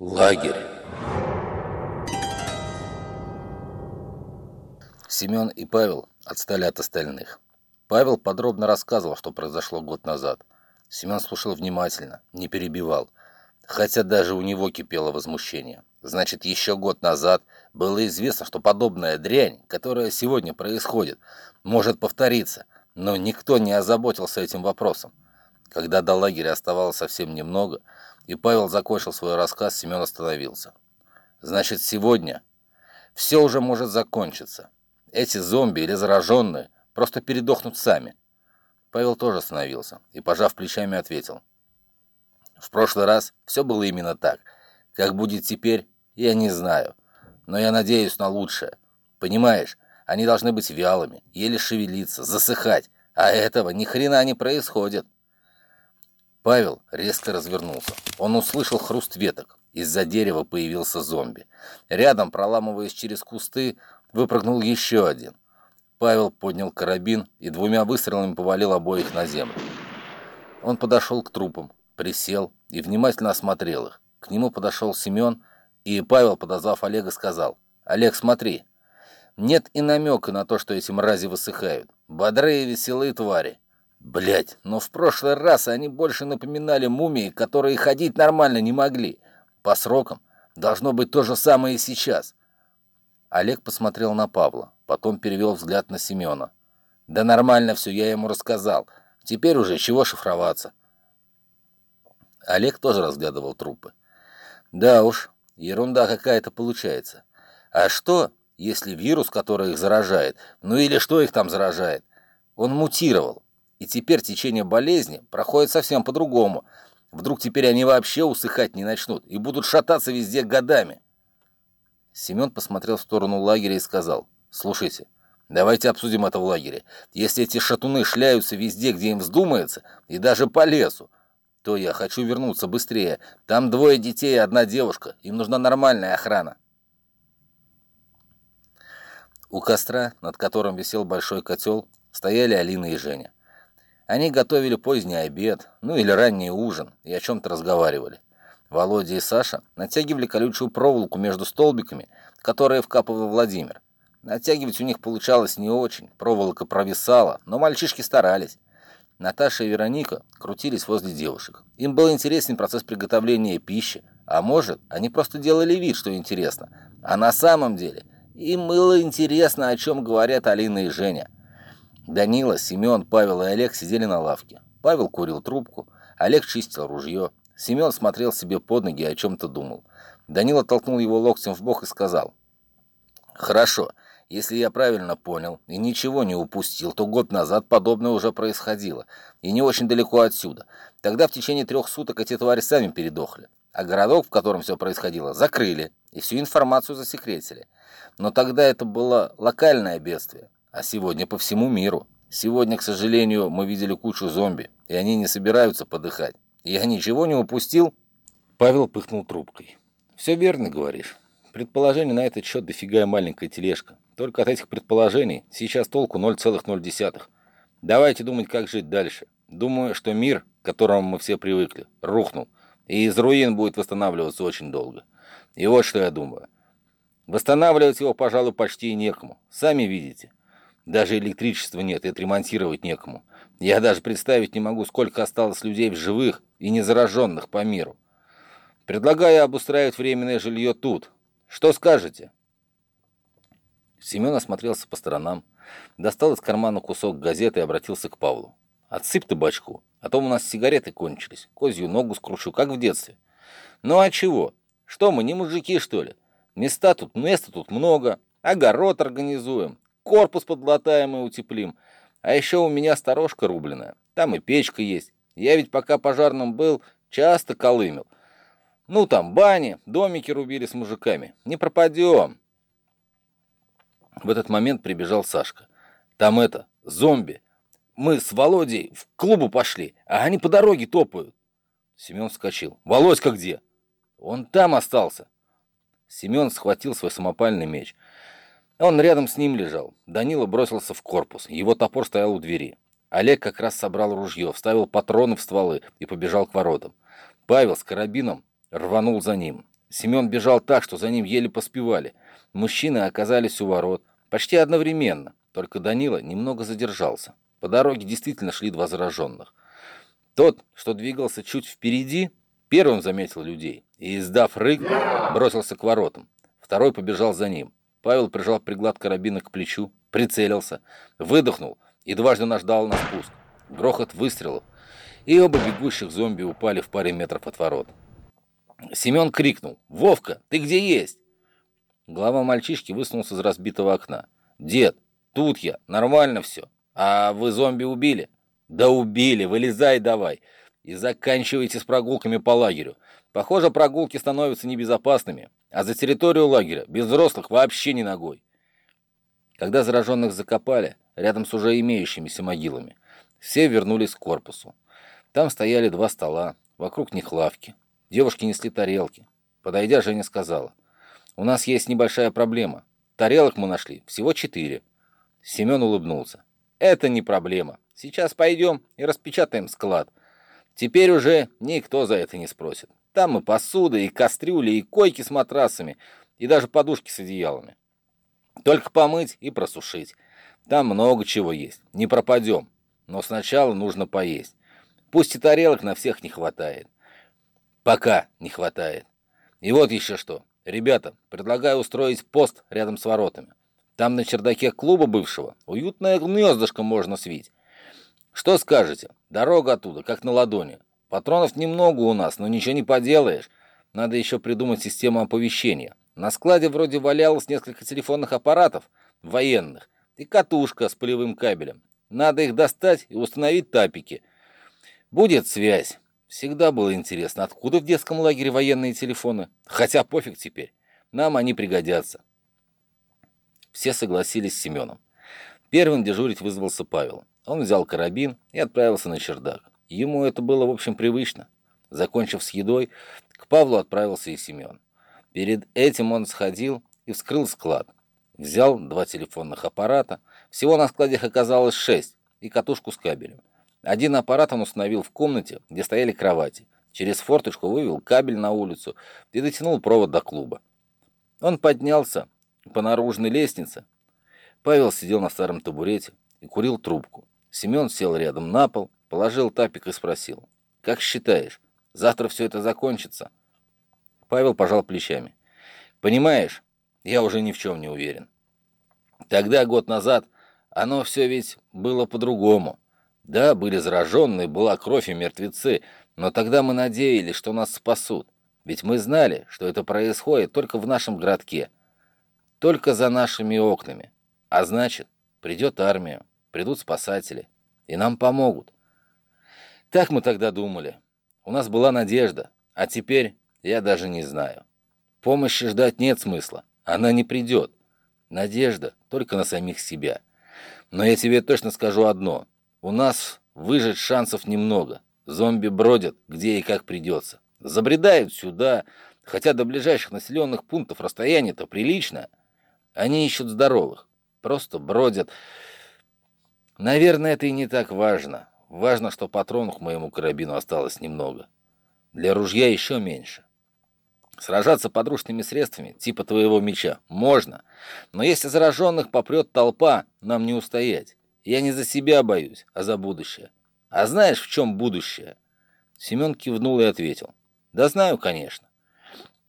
Лагерь. Семен и Павел отстали от остальных. Павел подробно рассказывал, что произошло год назад. Семен слушал внимательно, не перебивал, хотя даже у него кипело возмущение. Значит, еще год назад было известно, что подобная дрянь, которая сегодня происходит, может повториться, но никто не озаботился этим вопросом. Когда до лагеря оставалось совсем немного, и Павел закончил свой рассказ, Семен остановился. Значит, сегодня все уже может закончиться. Эти зомби или зараженные просто передохнут сами. Павел тоже остановился и, пожав плечами, ответил. В прошлый раз все было именно так. Как будет теперь, я не знаю. Но я надеюсь на лучшее. Понимаешь, они должны быть вялыми, еле шевелиться, засыхать. А этого ни хрена не происходит. Павел резко развернулся. Он услышал хруст веток. Из-за дерева появился зомби. Рядом, проламываясь через кусты, выпрыгнул еще один. Павел поднял карабин и двумя выстрелами повалил обоих на землю. Он подошел к трупам, присел и внимательно осмотрел их. К нему подошел Семен, и Павел, подозвав Олега, сказал, «Олег, смотри, нет и намека на то, что эти мрази высыхают. Бодрые веселые твари. Блять, но в прошлый раз они больше напоминали мумии, которые ходить нормально не могли. По срокам должно быть то же самое и сейчас. Олег посмотрел на Павла, потом перевел взгляд на Семена. Да нормально все, я ему рассказал. Теперь уже чего шифроваться? Олег тоже разглядывал трупы. Да уж, ерунда какая-то получается. А что, если вирус, который их заражает, ну или что их там заражает, он мутировал? И теперь течение болезни проходит совсем по-другому. Вдруг теперь они вообще усыхать не начнут и будут шататься везде годами. Семен посмотрел в сторону лагеря и сказал, «Слушайте, давайте обсудим это в лагере. Если эти шатуны шляются везде, где им вздумается, и даже по лесу, то я хочу вернуться быстрее. Там двое детей и одна девушка. Им нужна нормальная охрана». У костра, над которым висел большой котел, стояли Алина и Женя. Они готовили поздний обед, ну или ранний ужин, и о чем-то разговаривали. Володя и Саша натягивали колючую проволоку между столбиками, которые вкапывал Владимир. Натягивать у них получалось не очень, проволока провисала, но мальчишки старались. Наташа и Вероника крутились возле девушек. Им был интересен процесс приготовления пищи, а может, они просто делали вид, что интересно. А на самом деле им было интересно, о чем говорят Алина и Женя. Данила, Семен, Павел и Олег сидели на лавке. Павел курил трубку, Олег чистил ружье. Семен смотрел себе под ноги и о чем-то думал. Данила толкнул его локтем в бок и сказал. «Хорошо, если я правильно понял и ничего не упустил, то год назад подобное уже происходило, и не очень далеко отсюда. Тогда в течение трех суток эти твари сами передохли, а городок, в котором все происходило, закрыли и всю информацию засекретили. Но тогда это было локальное бедствие, а сегодня по всему миру. Сегодня, к сожалению, мы видели кучу зомби, и они не собираются подыхать. Я ничего не упустил?» Павел пыхнул трубкой. «Все верно говоришь. Предположений на этот счет дофига маленькая тележка. Только от этих предположений сейчас толку 0,0. Давайте думать, как жить дальше. Думаю, что мир, к которому мы все привыкли, рухнул, и из руин будет восстанавливаться очень долго. И вот что я думаю. Восстанавливать его, пожалуй, почти некому. Сами видите. Даже электричества нет, и отремонтировать некому. Я даже представить не могу, сколько осталось людей в живых и незараженных по миру. Предлагаю обустраивать временное жилье тут. Что скажете?» Семен осмотрелся по сторонам, достал из кармана кусок газеты и обратился к Павлу. «Отсыпь ты бачку, а то у нас сигареты кончились. Козью ногу скрушу, как в детстве». «Ну а чего? Что мы, не мужики, что ли? Места тут, места тут много. Огород организуем корпус подлатаем и утеплим. А еще у меня сторожка рубленая. Там и печка есть. Я ведь пока пожарным был, часто колымел. Ну, там бани, домики рубили с мужиками. Не пропадем. В этот момент прибежал Сашка. Там это, зомби. Мы с Володей в клубу пошли, а они по дороге топают. Семен вскочил. Володька где? Он там остался. Семен схватил свой самопальный меч. Он рядом с ним лежал. Данила бросился в корпус. Его топор стоял у двери. Олег как раз собрал ружье, вставил патроны в стволы и побежал к воротам. Павел с карабином рванул за ним. Семен бежал так, что за ним еле поспевали. Мужчины оказались у ворот. Почти одновременно, только Данила немного задержался. По дороге действительно шли два зараженных. Тот, что двигался чуть впереди, первым заметил людей и, издав рык, бросился к воротам. Второй побежал за ним. Павел прижал приглад карабина к плечу, прицелился, выдохнул и дважды наждал на спуск. Грохот выстрелов, и оба бегущих зомби упали в паре метров от ворот. Семен крикнул. «Вовка, ты где есть?» Глава мальчишки высунулся из разбитого окна. «Дед, тут я, нормально все. А вы зомби убили?» «Да убили, вылезай давай. И заканчивайте с прогулками по лагерю. Похоже, прогулки становятся небезопасными, а за территорию лагеря без взрослых вообще ни ногой». Когда зараженных закопали, рядом с уже имеющимися могилами, все вернулись к корпусу. Там стояли два стола, вокруг них лавки. Девушки несли тарелки. Подойдя, Женя сказала, «У нас есть небольшая проблема. Тарелок мы нашли, всего четыре». Семен улыбнулся. «Это не проблема. Сейчас пойдем и распечатаем склад. Теперь уже никто за это не спросит. Там и посуда, и кастрюли, и койки с матрасами, и даже подушки с одеялами. Только помыть и просушить. Там много чего есть. Не пропадем. Но сначала нужно поесть. Пусть и тарелок на всех не хватает. Пока не хватает. И вот еще что. Ребята, предлагаю устроить пост рядом с воротами. Там на чердаке клуба бывшего уютное гнездышко можно свить. Что скажете? Дорога оттуда, как на ладони. Патронов немного у нас, но ничего не поделаешь. Надо еще придумать систему оповещения. На складе вроде валялось несколько телефонных аппаратов, военных, и катушка с полевым кабелем. Надо их достать и установить тапики. Будет связь. Всегда было интересно, откуда в детском лагере военные телефоны. Хотя пофиг теперь. Нам они пригодятся. Все согласились с Семеном. Первым дежурить вызвался Павел. Он взял карабин и отправился на чердак. Ему это было, в общем, привычно. Закончив с едой, к Павлу отправился и Семен. Перед этим он сходил и вскрыл склад. Взял два телефонных аппарата. Всего на складе их оказалось шесть и катушку с кабелем. Один аппарат он установил в комнате, где стояли кровати. Через форточку вывел кабель на улицу и дотянул провод до клуба. Он поднялся по наружной лестнице. Павел сидел на старом табурете и курил трубку. Семен сел рядом на пол, положил тапик и спросил. «Как считаешь, завтра все это закончится?» Павел пожал плечами. «Понимаешь, я уже ни в чем не уверен. Тогда, год назад, оно все ведь было по-другому. Да, были зараженные, была кровь и мертвецы, но тогда мы надеялись, что нас спасут. Ведь мы знали, что это происходит только в нашем городке, только за нашими окнами. А значит, придет армия, придут спасатели, и нам помогут. Так мы тогда думали. У нас была надежда, а теперь я даже не знаю. Помощи ждать нет смысла, она не придет. Надежда только на самих себя. Но я тебе точно скажу одно — у нас выжить шансов немного. Зомби бродят, где и как придется. Забредают сюда, хотя до ближайших населенных пунктов расстояние-то прилично. Они ищут здоровых, просто бродят. Наверное, это и не так важно. Важно, что патронов к моему карабину осталось немного. Для ружья еще меньше. Сражаться подручными средствами, типа твоего меча, можно. Но если зараженных попрет толпа, нам не устоять. Я не за себя боюсь, а за будущее. А знаешь, в чем будущее?» Семен кивнул и ответил. «Да знаю, конечно.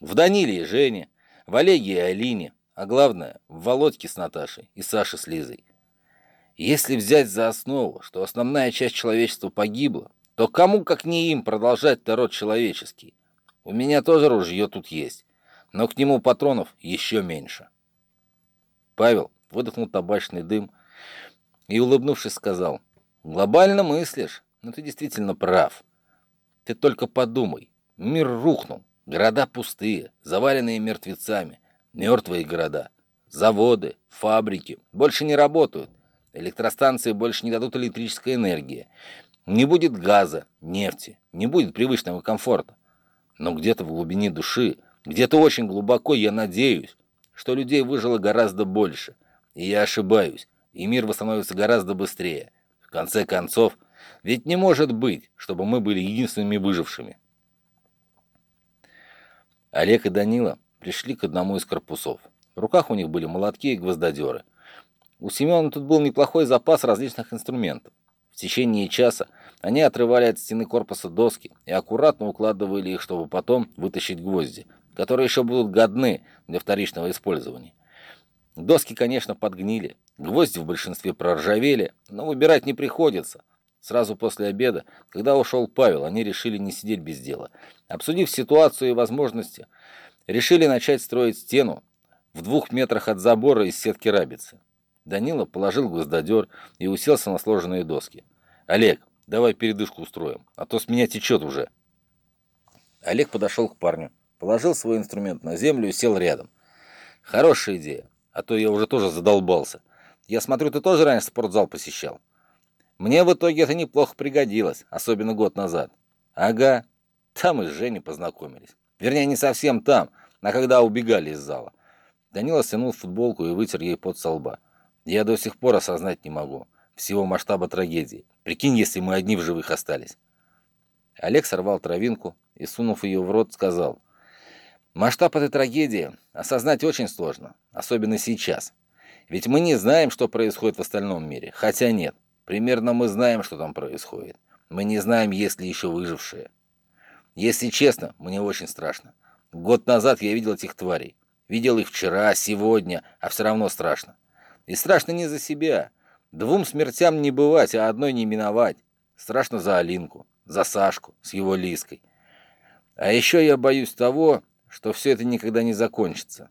В Даниле и Жене, в Олеге и Алине, а главное, в Володьке с Наташей и Саше с Лизой. Если взять за основу, что основная часть человечества погибла, то кому, как не им, продолжать-то род человеческий? У меня тоже ружье тут есть, но к нему патронов еще меньше». Павел выдохнул табачный дым, и, улыбнувшись, сказал, «Глобально мыслишь, но ты действительно прав. Ты только подумай, мир рухнул, города пустые, заваленные мертвецами, мертвые города, заводы, фабрики больше не работают, электростанции больше не дадут электрической энергии, не будет газа, нефти, не будет привычного комфорта. Но где-то в глубине души, где-то очень глубоко я надеюсь, что людей выжило гораздо больше. И я ошибаюсь и мир восстановится гораздо быстрее. В конце концов, ведь не может быть, чтобы мы были единственными выжившими. Олег и Данила пришли к одному из корпусов. В руках у них были молотки и гвоздодеры. У Семена тут был неплохой запас различных инструментов. В течение часа они отрывали от стены корпуса доски и аккуратно укладывали их, чтобы потом вытащить гвозди, которые еще будут годны для вторичного использования. Доски, конечно, подгнили, гвозди в большинстве проржавели, но выбирать не приходится. Сразу после обеда, когда ушел Павел, они решили не сидеть без дела. Обсудив ситуацию и возможности, решили начать строить стену в двух метрах от забора из сетки рабицы. Данила положил гвоздодер и уселся на сложенные доски. «Олег, давай передышку устроим, а то с меня течет уже». Олег подошел к парню, положил свой инструмент на землю и сел рядом. «Хорошая идея, а то я уже тоже задолбался. Я смотрю, ты тоже раньше спортзал посещал». «Мне в итоге это неплохо пригодилось, особенно год назад». «Ага, там мы с Женей познакомились. Вернее, не совсем там, а когда убегали из зала». Данила стянул футболку и вытер ей пот со лба. Я до сих пор осознать не могу всего масштаба трагедии. Прикинь, если мы одни в живых остались. Олег сорвал травинку и, сунув ее в рот, сказал, «Масштаб этой трагедии осознать очень сложно, особенно сейчас. Ведь мы не знаем, что происходит в остальном мире. Хотя нет, примерно мы знаем, что там происходит. Мы не знаем, есть ли еще выжившие. Если честно, мне очень страшно. Год назад я видел этих тварей. Видел их вчера, сегодня, а все равно страшно. И страшно не за себя. Двум смертям не бывать, а одной не миновать. Страшно за Алинку, за Сашку с его Лиской. А еще я боюсь того, что все это никогда не закончится.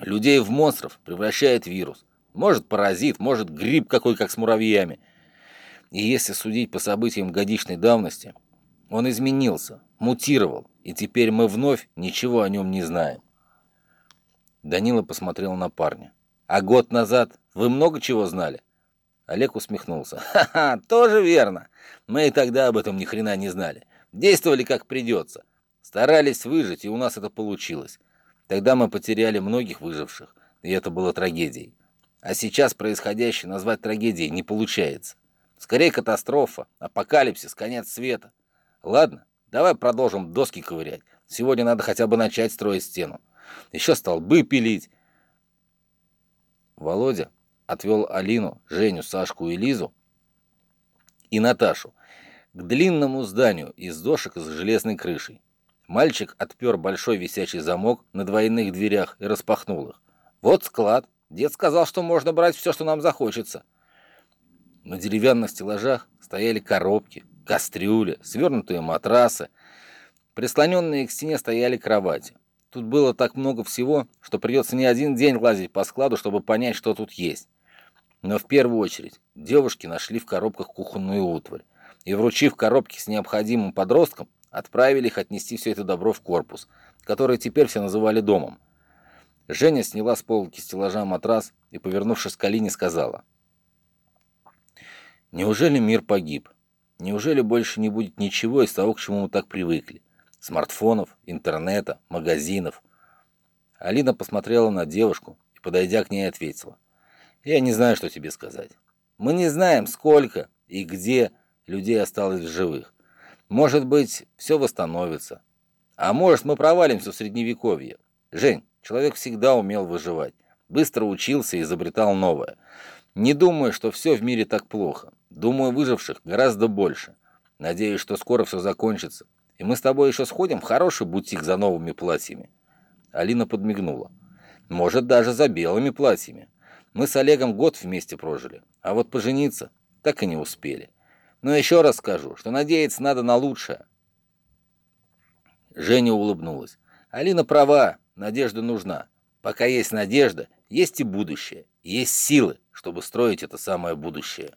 Людей в монстров превращает вирус. Может, паразит, может, гриб какой, как с муравьями. И если судить по событиям годичной давности, он изменился, мутировал, и теперь мы вновь ничего о нем не знаем. Данила посмотрел на парня. А год назад вы много чего знали? Олег усмехнулся. Ха-ха, тоже верно. Мы и тогда об этом ни хрена не знали. Действовали как придется. Старались выжить, и у нас это получилось. Тогда мы потеряли многих выживших, и это было трагедией. А сейчас происходящее назвать трагедией не получается. Скорее катастрофа, апокалипсис, конец света. Ладно, давай продолжим доски ковырять. Сегодня надо хотя бы начать строить стену. Еще столбы пилить, Володя отвел Алину, Женю, Сашку и Лизу и Наташу к длинному зданию из дошек с железной крышей. Мальчик отпер большой висячий замок на двойных дверях и распахнул их. «Вот склад. Дед сказал, что можно брать все, что нам захочется». На деревянных стеллажах стояли коробки, кастрюли, свернутые матрасы. Прислоненные к стене стояли кровати. Тут было так много всего, что придется не один день лазить по складу, чтобы понять, что тут есть. Но в первую очередь девушки нашли в коробках кухонную утварь и, вручив коробки с необходимым подросткам, отправили их отнести все это добро в корпус, который теперь все называли домом. Женя сняла с полки стеллажа матрас и, повернувшись к Алине, сказала. «Неужели мир погиб? Неужели больше не будет ничего из того, к чему мы так привыкли? Смартфонов, интернета, магазинов. Алина посмотрела на девушку и, подойдя к ней, ответила. «Я не знаю, что тебе сказать. Мы не знаем, сколько и где людей осталось в живых. Может быть, все восстановится. А может, мы провалимся в Средневековье. Жень, человек всегда умел выживать. Быстро учился и изобретал новое. Не думаю, что все в мире так плохо. Думаю, выживших гораздо больше. Надеюсь, что скоро все закончится, и мы с тобой еще сходим в хороший бутик за новыми платьями». Алина подмигнула. «Может, даже за белыми платьями. Мы с Олегом год вместе прожили, а вот пожениться так и не успели. Но еще раз скажу, что надеяться надо на лучшее». Женя улыбнулась. «Алина права, надежда нужна. Пока есть надежда, есть и будущее, есть силы, чтобы строить это самое будущее».